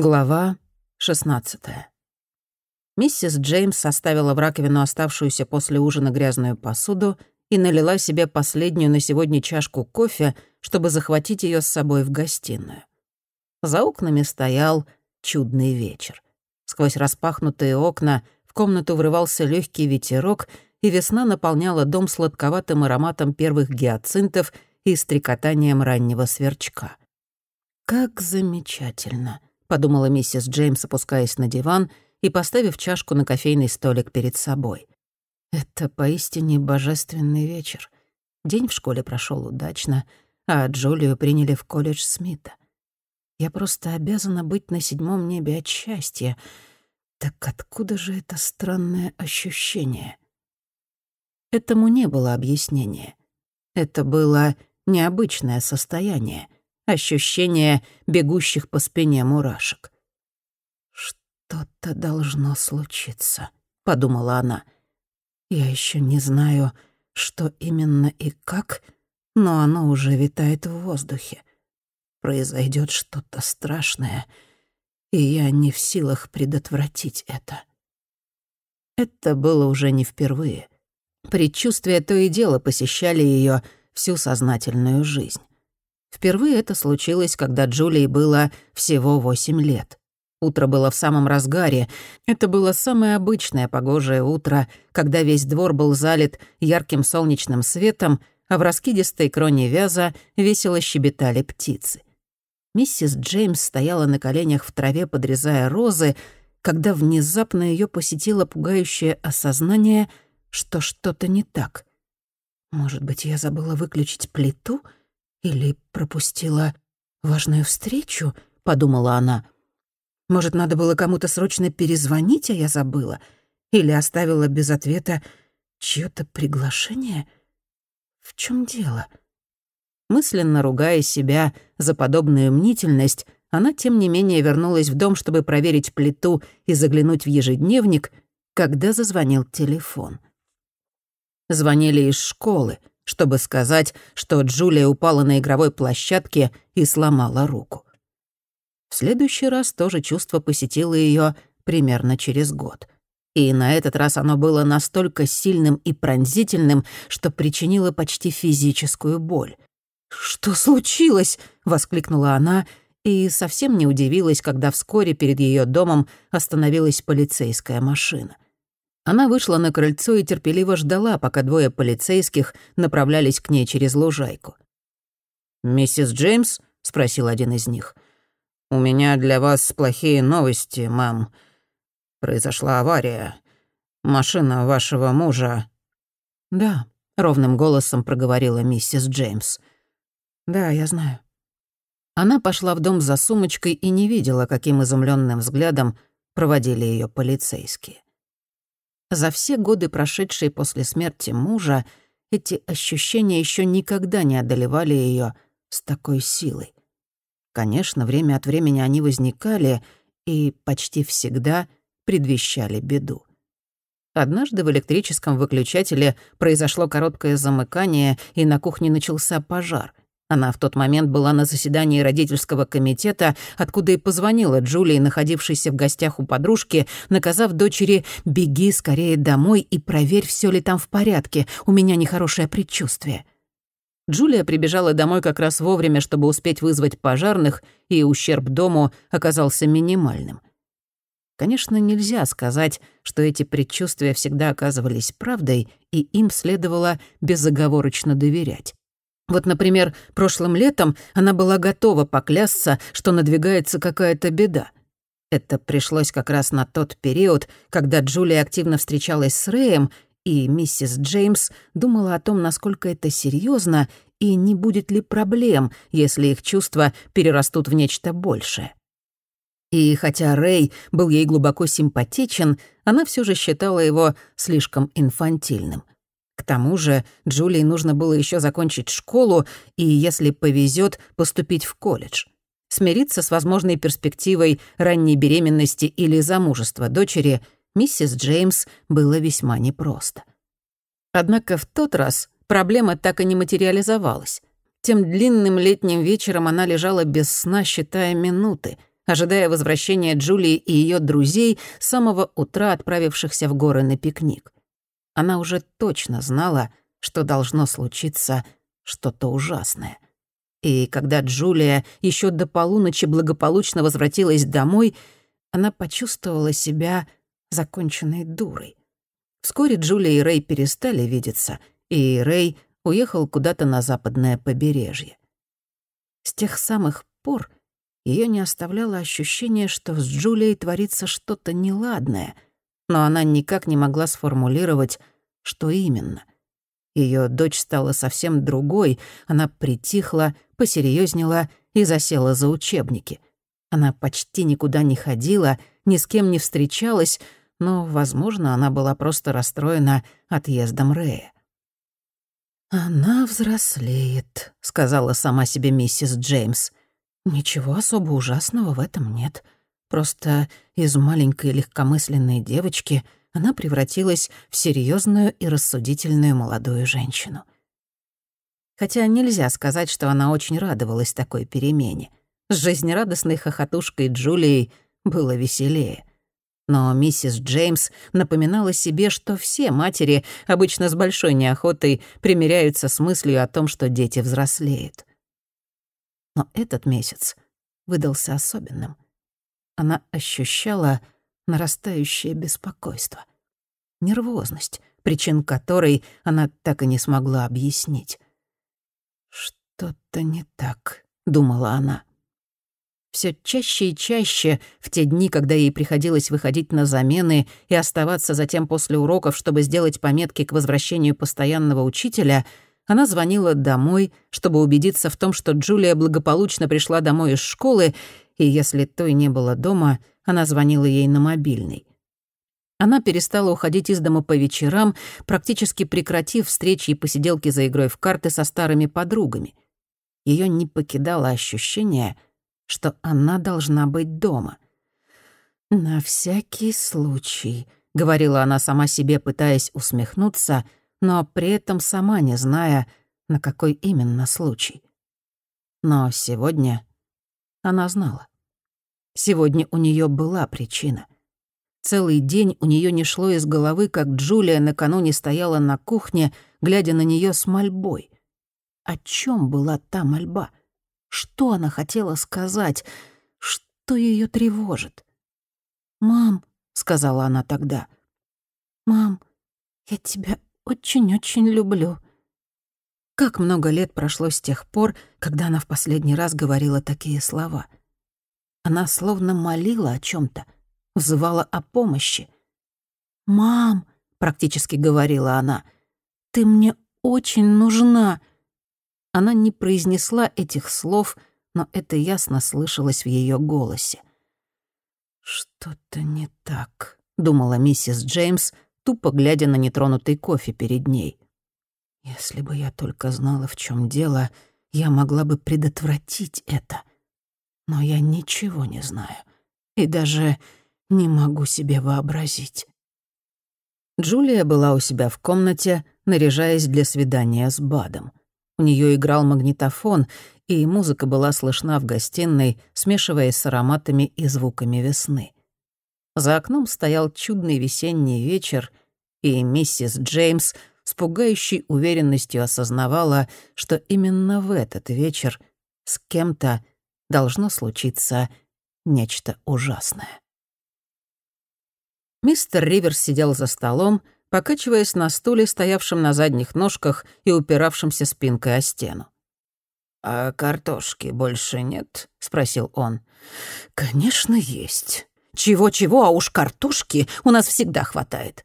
Глава 16 Миссис Джеймс составила в раковину оставшуюся после ужина грязную посуду и налила себе последнюю на сегодня чашку кофе, чтобы захватить ее с собой в гостиную. За окнами стоял чудный вечер. Сквозь распахнутые окна в комнату врывался легкий ветерок, и весна наполняла дом сладковатым ароматом первых гиацинтов и стрекотанием раннего сверчка. «Как замечательно!» — подумала миссис Джеймс, опускаясь на диван и поставив чашку на кофейный столик перед собой. «Это поистине божественный вечер. День в школе прошел удачно, а Джулию приняли в колледж Смита. Я просто обязана быть на седьмом небе от счастья. Так откуда же это странное ощущение? Этому не было объяснения. Это было необычное состояние, ощущение бегущих по спине мурашек. «Что-то должно случиться», — подумала она. «Я еще не знаю, что именно и как, но оно уже витает в воздухе произойдет что-то страшное, и я не в силах предотвратить это. Это было уже не впервые. Предчувствия то и дело посещали ее всю сознательную жизнь. Впервые это случилось, когда Джулии было всего восемь лет. Утро было в самом разгаре. Это было самое обычное погожее утро, когда весь двор был залит ярким солнечным светом, а в раскидистой кроне вяза весело щебетали птицы. Миссис Джеймс стояла на коленях в траве, подрезая розы, когда внезапно ее посетило пугающее осознание, что что-то не так. Может быть, я забыла выключить плиту или пропустила важную встречу, подумала она. Может, надо было кому-то срочно перезвонить, а я забыла, или оставила без ответа чьё-то приглашение? В чем дело? Мысленно ругая себя за подобную мнительность, она, тем не менее, вернулась в дом, чтобы проверить плиту и заглянуть в ежедневник, когда зазвонил телефон. Звонили из школы, чтобы сказать, что Джулия упала на игровой площадке и сломала руку. В следующий раз тоже чувство посетило ее примерно через год. И на этот раз оно было настолько сильным и пронзительным, что причинило почти физическую боль. «Что случилось?» — воскликнула она и совсем не удивилась, когда вскоре перед ее домом остановилась полицейская машина. Она вышла на крыльцо и терпеливо ждала, пока двое полицейских направлялись к ней через лужайку. «Миссис Джеймс?» — спросил один из них. «У меня для вас плохие новости, мам. Произошла авария. Машина вашего мужа...» «Да», — ровным голосом проговорила миссис Джеймс. «Да, я знаю». Она пошла в дом за сумочкой и не видела, каким изумленным взглядом проводили ее полицейские. За все годы, прошедшие после смерти мужа, эти ощущения еще никогда не одолевали ее с такой силой. Конечно, время от времени они возникали и почти всегда предвещали беду. Однажды в электрическом выключателе произошло короткое замыкание, и на кухне начался пожар. Она в тот момент была на заседании родительского комитета, откуда и позвонила Джулии, находившейся в гостях у подружки, наказав дочери «беги скорее домой и проверь, все ли там в порядке, у меня нехорошее предчувствие». Джулия прибежала домой как раз вовремя, чтобы успеть вызвать пожарных, и ущерб дому оказался минимальным. Конечно, нельзя сказать, что эти предчувствия всегда оказывались правдой, и им следовало безоговорочно доверять. Вот, например, прошлым летом она была готова поклясться, что надвигается какая-то беда. Это пришлось как раз на тот период, когда Джулия активно встречалась с Рэем, и миссис Джеймс думала о том, насколько это серьезно и не будет ли проблем, если их чувства перерастут в нечто большее. И хотя Рэй был ей глубоко симпатичен, она все же считала его слишком инфантильным. К тому же Джулии нужно было еще закончить школу и, если повезет, поступить в колледж. Смириться с возможной перспективой ранней беременности или замужества дочери миссис Джеймс было весьма непросто. Однако в тот раз проблема так и не материализовалась. Тем длинным летним вечером она лежала без сна, считая минуты, ожидая возвращения Джулии и ее друзей с самого утра отправившихся в горы на пикник. Она уже точно знала, что должно случиться что-то ужасное. И когда Джулия еще до полуночи благополучно возвратилась домой, она почувствовала себя законченной дурой. Вскоре Джулия и Рэй перестали видеться, и Рэй уехал куда-то на западное побережье. С тех самых пор ее не оставляло ощущение, что с Джулией творится что-то неладное, но она никак не могла сформулировать, что именно. Ее дочь стала совсем другой, она притихла, посерьезнела и засела за учебники. Она почти никуда не ходила, ни с кем не встречалась, но, возможно, она была просто расстроена отъездом Рэя. «Она взрослеет», — сказала сама себе миссис Джеймс. «Ничего особо ужасного в этом нет. Просто из маленькой легкомысленной девочки она превратилась в серьезную и рассудительную молодую женщину. Хотя нельзя сказать, что она очень радовалась такой перемене. С жизнерадостной хохотушкой Джулией было веселее. Но миссис Джеймс напоминала себе, что все матери обычно с большой неохотой примиряются с мыслью о том, что дети взрослеют. Но этот месяц выдался особенным. Она ощущала нарастающее беспокойство, нервозность, причин которой она так и не смогла объяснить. «Что-то не так», — думала она. Все чаще и чаще, в те дни, когда ей приходилось выходить на замены и оставаться затем после уроков, чтобы сделать пометки к возвращению постоянного учителя, она звонила домой, чтобы убедиться в том, что Джулия благополучно пришла домой из школы, и если той не было дома, она звонила ей на мобильный. Она перестала уходить из дома по вечерам, практически прекратив встречи и посиделки за игрой в карты со старыми подругами. Ее не покидало ощущение — что она должна быть дома. «На всякий случай», — говорила она сама себе, пытаясь усмехнуться, но при этом сама не зная, на какой именно случай. Но сегодня она знала. Сегодня у нее была причина. Целый день у нее не шло из головы, как Джулия накануне стояла на кухне, глядя на нее с мольбой. О чем была та мольба? Что она хотела сказать? Что ее тревожит? «Мам», — сказала она тогда, — «мам, я тебя очень-очень люблю». Как много лет прошло с тех пор, когда она в последний раз говорила такие слова. Она словно молила о чем то взывала о помощи. «Мам», — практически говорила она, — «ты мне очень нужна. Она не произнесла этих слов, но это ясно слышалось в ее голосе. «Что-то не так», — думала миссис Джеймс, тупо глядя на нетронутый кофе перед ней. «Если бы я только знала, в чем дело, я могла бы предотвратить это. Но я ничего не знаю и даже не могу себе вообразить». Джулия была у себя в комнате, наряжаясь для свидания с Бадом. У нее играл магнитофон, и музыка была слышна в гостиной, смешиваясь с ароматами и звуками весны. За окном стоял чудный весенний вечер, и миссис Джеймс с пугающей уверенностью осознавала, что именно в этот вечер с кем-то должно случиться нечто ужасное. Мистер Риверс сидел за столом, покачиваясь на стуле, стоявшем на задних ножках и упиравшемся спинкой о стену. «А картошки больше нет?» — спросил он. «Конечно, есть. Чего-чего, а уж картошки у нас всегда хватает».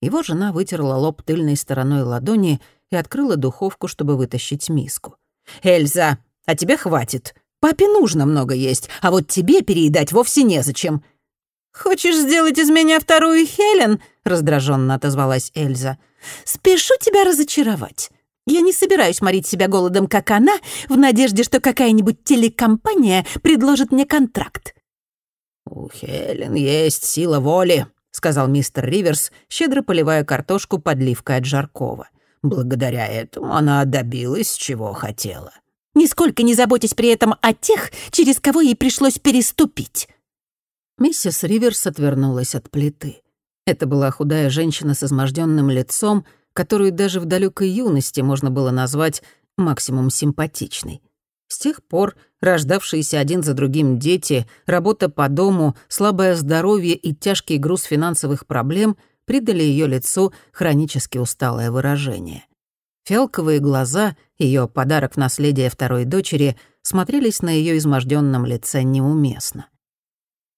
Его жена вытерла лоб тыльной стороной ладони и открыла духовку, чтобы вытащить миску. «Эльза, а тебе хватит. Папе нужно много есть, а вот тебе переедать вовсе незачем. «Хочешь сделать из меня вторую Хелен?» — раздраженно отозвалась Эльза. «Спешу тебя разочаровать. Я не собираюсь морить себя голодом, как она, в надежде, что какая-нибудь телекомпания предложит мне контракт». «У Хелен есть сила воли», — сказал мистер Риверс, щедро поливая картошку подливкой от Жаркова. «Благодаря этому она добилась, чего хотела. Нисколько не заботясь при этом о тех, через кого ей пришлось переступить». Миссис Риверс отвернулась от плиты. Это была худая женщина с изможденным лицом, которую даже в далекой юности можно было назвать максимум симпатичной. С тех пор рождавшиеся один за другим дети, работа по дому, слабое здоровье и тяжкий груз финансовых проблем придали ее лицу хронически усталое выражение. Фиалковые глаза, ее подарок в наследие второй дочери, смотрелись на ее изможденном лице неуместно.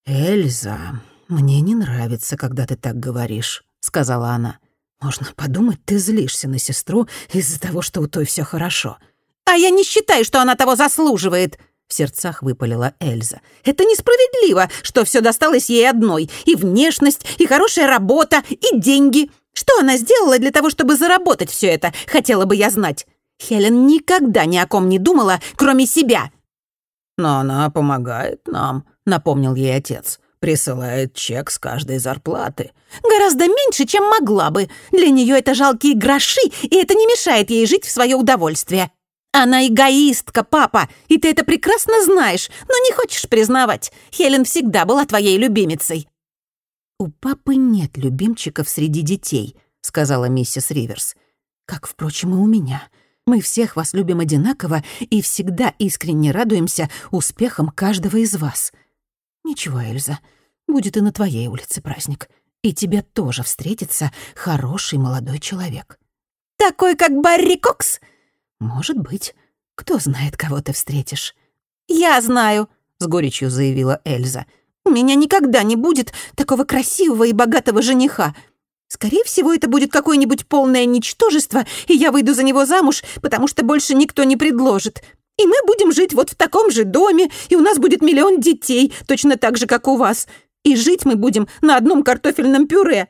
«Эльза, мне не нравится, когда ты так говоришь», — сказала она. «Можно подумать, ты злишься на сестру из-за того, что у той все хорошо». «А я не считаю, что она того заслуживает», — в сердцах выпалила Эльза. «Это несправедливо, что все досталось ей одной. И внешность, и хорошая работа, и деньги. Что она сделала для того, чтобы заработать все это, хотела бы я знать. Хелен никогда ни о ком не думала, кроме себя». «Но она помогает нам», — напомнил ей отец присылает чек с каждой зарплаты. Гораздо меньше, чем могла бы. Для нее это жалкие гроши, и это не мешает ей жить в свое удовольствие. Она эгоистка, папа, и ты это прекрасно знаешь, но не хочешь признавать. Хелен всегда была твоей любимицей. «У папы нет любимчиков среди детей», — сказала миссис Риверс. «Как, впрочем, и у меня. Мы всех вас любим одинаково и всегда искренне радуемся успехам каждого из вас». «Ничего, Эльза, будет и на твоей улице праздник. И тебе тоже встретится хороший молодой человек». «Такой, как Барри Кокс?» «Может быть. Кто знает, кого ты встретишь?» «Я знаю», — с горечью заявила Эльза. «У меня никогда не будет такого красивого и богатого жениха. Скорее всего, это будет какое-нибудь полное ничтожество, и я выйду за него замуж, потому что больше никто не предложит. И мы будем жить вот в таком же доме, и у нас будет миллион детей, точно так же, как у вас. И жить мы будем на одном картофельном пюре».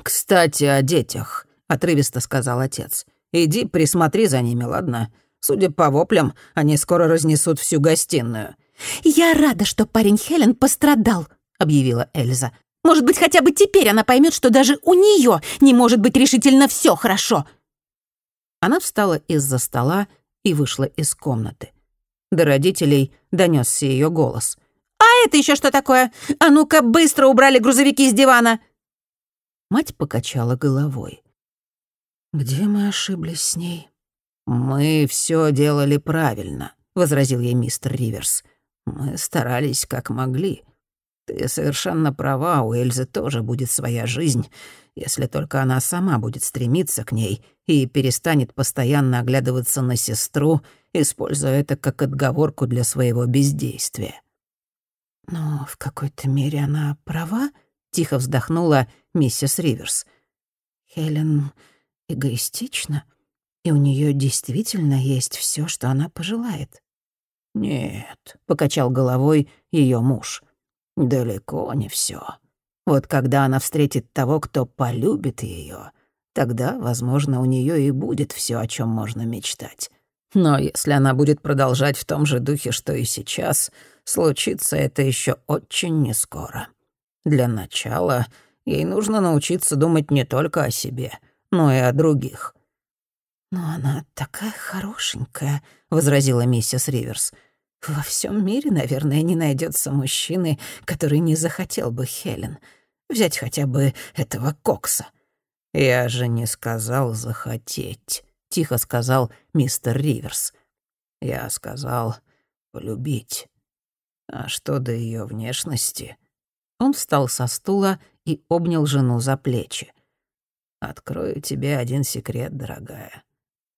«Кстати, о детях», — отрывисто сказал отец. «Иди присмотри за ними, ладно? Судя по воплям, они скоро разнесут всю гостиную». «Я рада, что парень Хелен пострадал», — объявила Эльза. «Может быть, хотя бы теперь она поймет, что даже у нее не может быть решительно все хорошо». Она встала из-за стола и вышла из комнаты. До родителей донесся ее голос. «А это еще что такое? А ну-ка, быстро убрали грузовики с дивана!» Мать покачала головой. «Где мы ошиблись с ней?» «Мы все делали правильно», — возразил ей мистер Риверс. «Мы старались как могли. Ты совершенно права, у Эльзы тоже будет своя жизнь, если только она сама будет стремиться к ней и перестанет постоянно оглядываться на сестру, используя это как отговорку для своего бездействия. «Но в какой-то мере она права?» — тихо вздохнула миссис Риверс. «Хелен эгоистична, и у нее действительно есть все, что она пожелает». «Нет», — покачал головой ее муж, — «далеко не все. Вот когда она встретит того, кто полюбит ее, тогда, возможно, у нее и будет все, о чем можно мечтать. Но если она будет продолжать в том же духе, что и сейчас, случится это еще очень нескоро. Для начала ей нужно научиться думать не только о себе, но и о других. «Но она такая хорошенькая», — возразила миссис Риверс. «Во всем мире, наверное, не найдется мужчины, который не захотел бы Хелен. Взять хотя бы этого Кокса». «Я же не сказал захотеть», — тихо сказал мистер Риверс. «Я сказал полюбить. А что до ее внешности?» Он встал со стула и обнял жену за плечи. «Открою тебе один секрет, дорогая.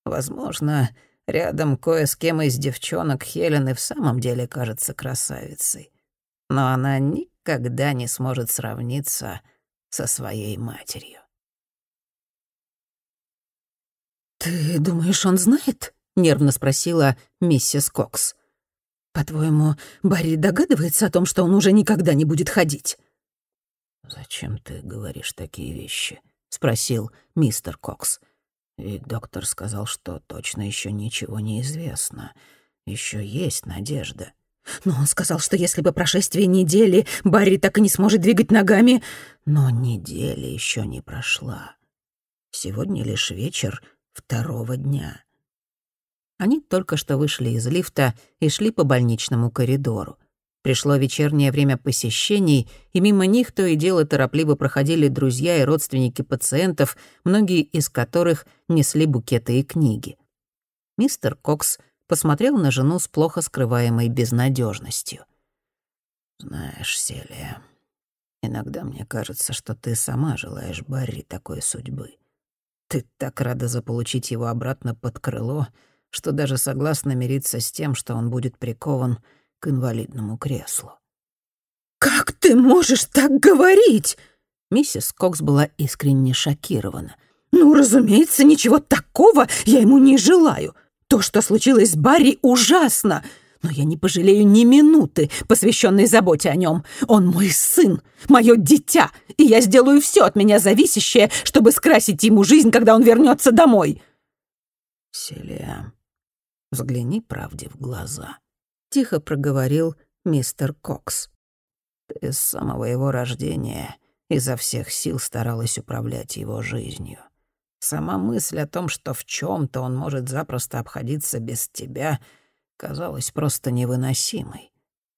Возможно, рядом кое с кем из девчонок Хелен и в самом деле кажется красавицей. Но она ни никогда не сможет сравниться со своей матерью. «Ты думаешь, он знает?» — нервно спросила миссис Кокс. «По-твоему, Барри догадывается о том, что он уже никогда не будет ходить?» «Зачем ты говоришь такие вещи?» — спросил мистер Кокс. «Ведь доктор сказал, что точно еще ничего не известно. Еще есть надежда». Но он сказал, что если по прошествии недели Барри так и не сможет двигать ногами... Но неделя еще не прошла. Сегодня лишь вечер второго дня. Они только что вышли из лифта и шли по больничному коридору. Пришло вечернее время посещений, и мимо них то и дело торопливо проходили друзья и родственники пациентов, многие из которых несли букеты и книги. Мистер Кокс посмотрел на жену с плохо скрываемой безнадежностью. «Знаешь, Селия, иногда мне кажется, что ты сама желаешь Барри такой судьбы. Ты так рада заполучить его обратно под крыло, что даже согласна мириться с тем, что он будет прикован к инвалидному креслу. «Как ты можешь так говорить?» Миссис Кокс была искренне шокирована. «Ну, разумеется, ничего такого я ему не желаю. То, что случилось с Барри, ужасно. Но я не пожалею ни минуты, посвященной заботе о нем. Он мой сын, мое дитя, и я сделаю все от меня зависящее, чтобы скрасить ему жизнь, когда он вернется домой». «Селия, взгляни правде в глаза», — тихо проговорил мистер Кокс. «Ты с самого его рождения изо всех сил старалась управлять его жизнью. Сама мысль о том, что в чем то он может запросто обходиться без тебя, казалась просто невыносимой.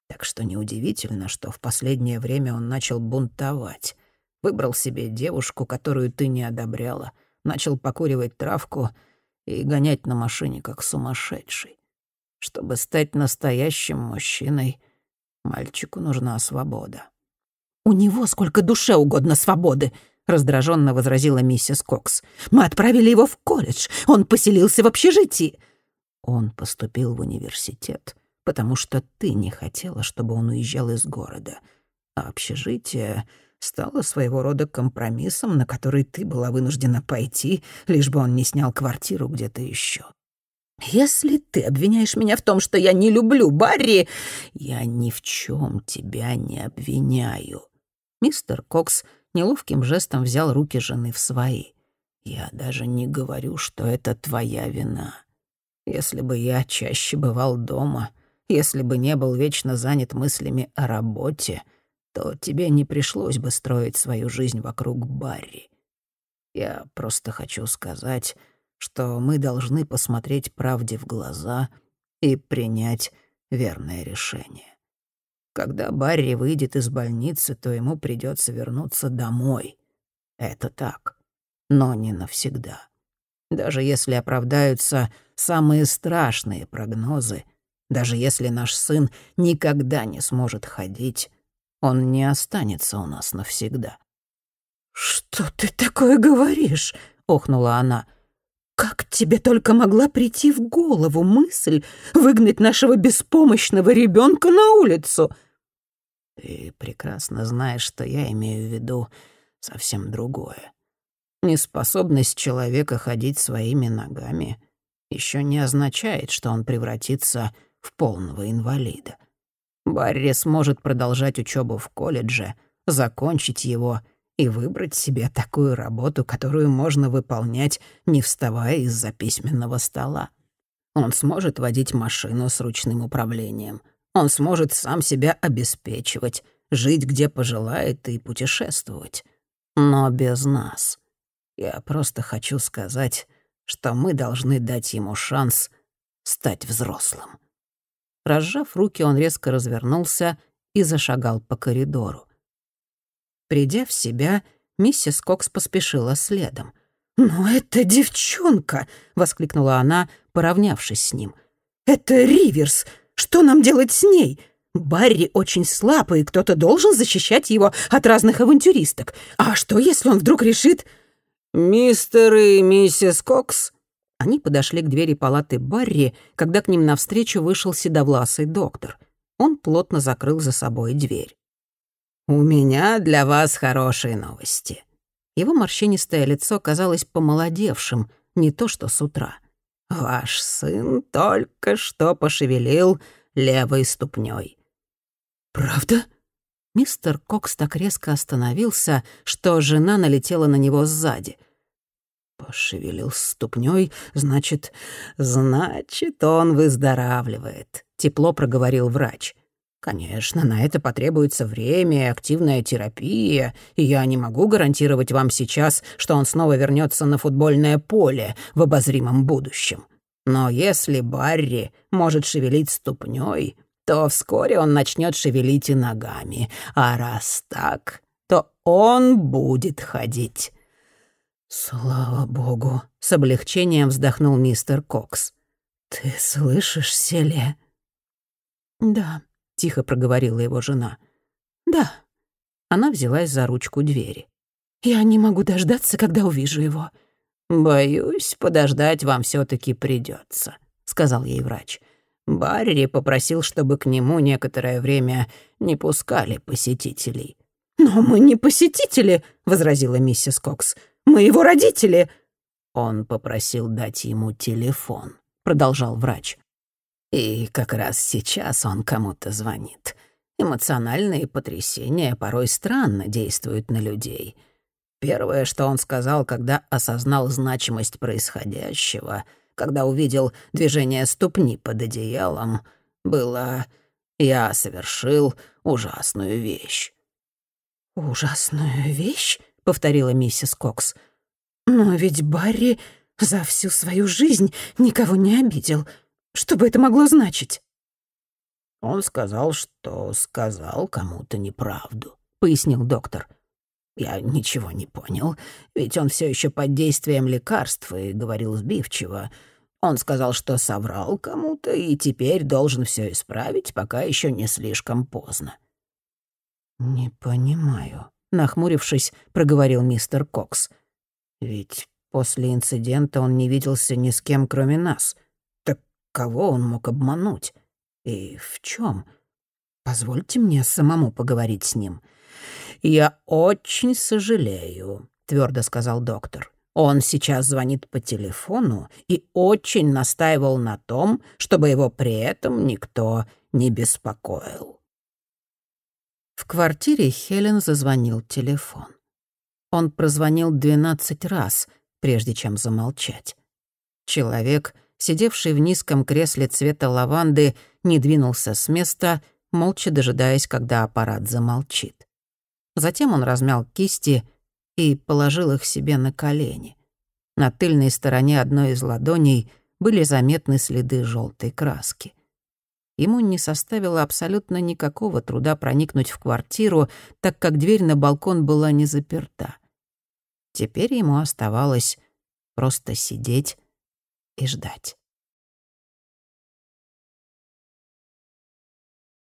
Так что неудивительно, что в последнее время он начал бунтовать. Выбрал себе девушку, которую ты не одобряла, начал покуривать травку и гонять на машине как сумасшедший. Чтобы стать настоящим мужчиной, мальчику нужна свобода. «У него сколько душе угодно свободы!» — раздраженно возразила миссис Кокс. «Мы отправили его в колледж. Он поселился в общежитии». «Он поступил в университет, потому что ты не хотела, чтобы он уезжал из города. А общежитие стало своего рода компромиссом, на который ты была вынуждена пойти, лишь бы он не снял квартиру где-то еще. «Если ты обвиняешь меня в том, что я не люблю Барри...» «Я ни в чем тебя не обвиняю». Мистер Кокс неловким жестом взял руки жены в свои. «Я даже не говорю, что это твоя вина. Если бы я чаще бывал дома, если бы не был вечно занят мыслями о работе, то тебе не пришлось бы строить свою жизнь вокруг Барри. Я просто хочу сказать, что мы должны посмотреть правде в глаза и принять верное решение. Когда Барри выйдет из больницы, то ему придется вернуться домой. Это так, но не навсегда. Даже если оправдаются самые страшные прогнозы, даже если наш сын никогда не сможет ходить, он не останется у нас навсегда. «Что ты такое говоришь?» — охнула она. Как тебе только могла прийти в голову мысль выгнать нашего беспомощного ребенка на улицу? Ты прекрасно знаешь, что я имею в виду совсем другое. Неспособность человека ходить своими ногами еще не означает, что он превратится в полного инвалида. Барри сможет продолжать учебу в колледже, закончить его и выбрать себе такую работу, которую можно выполнять, не вставая из-за письменного стола. Он сможет водить машину с ручным управлением. Он сможет сам себя обеспечивать, жить где пожелает и путешествовать. Но без нас. Я просто хочу сказать, что мы должны дать ему шанс стать взрослым. Разжав руки, он резко развернулся и зашагал по коридору. Придя в себя, миссис Кокс поспешила следом. «Но это девчонка!» — воскликнула она, поравнявшись с ним. «Это Риверс! Что нам делать с ней? Барри очень слаб, и кто-то должен защищать его от разных авантюристок. А что, если он вдруг решит...» «Мистер и миссис Кокс?» Они подошли к двери палаты Барри, когда к ним навстречу вышел седовласый доктор. Он плотно закрыл за собой дверь. «У меня для вас хорошие новости». Его морщинистое лицо казалось помолодевшим, не то что с утра. «Ваш сын только что пошевелил левой ступней. «Правда?» Мистер Кокс так резко остановился, что жена налетела на него сзади. «Пошевелил ступней, значит, значит, он выздоравливает», — тепло проговорил врач. Конечно, на это потребуется время и активная терапия, и я не могу гарантировать вам сейчас, что он снова вернется на футбольное поле в обозримом будущем. Но если Барри может шевелить ступней, то вскоре он начнет шевелить и ногами. А раз так, то он будет ходить. «Слава богу!» — с облегчением вздохнул мистер Кокс. «Ты слышишь, Селия?» «Да», — тихо проговорила его жена. «Да». Она взялась за ручку двери. «Я не могу дождаться, когда увижу его». «Боюсь, подождать вам все таки придется, сказал ей врач. Барри попросил, чтобы к нему некоторое время не пускали посетителей. «Но мы не посетители», — возразила миссис Кокс. «Мы его родители». «Он попросил дать ему телефон», — продолжал врач. «И как раз сейчас он кому-то звонит. Эмоциональные потрясения порой странно действуют на людей. Первое, что он сказал, когда осознал значимость происходящего, когда увидел движение ступни под одеялом, было «Я совершил ужасную вещь». «Ужасную вещь?» — повторила миссис Кокс. «Но ведь Барри за всю свою жизнь никого не обидел. Что бы это могло значить?» «Он сказал, что сказал кому-то неправду», — пояснил доктор. Я ничего не понял, ведь он все еще под действием лекарств и говорил сбивчиво. Он сказал, что соврал кому-то и теперь должен все исправить, пока еще не слишком поздно. «Не понимаю», — нахмурившись, проговорил мистер Кокс. «Ведь после инцидента он не виделся ни с кем, кроме нас. Кого он мог обмануть? И в чем? Позвольте мне самому поговорить с ним». «Я очень сожалею», — твердо сказал доктор. «Он сейчас звонит по телефону и очень настаивал на том, чтобы его при этом никто не беспокоил». В квартире Хелен зазвонил телефон. Он прозвонил двенадцать раз, прежде чем замолчать. Человек, сидевший в низком кресле цвета лаванды, не двинулся с места, молча дожидаясь, когда аппарат замолчит. Затем он размял кисти и положил их себе на колени. На тыльной стороне одной из ладоней были заметны следы желтой краски. Ему не составило абсолютно никакого труда проникнуть в квартиру, так как дверь на балкон была не заперта. Теперь ему оставалось просто сидеть и ждать.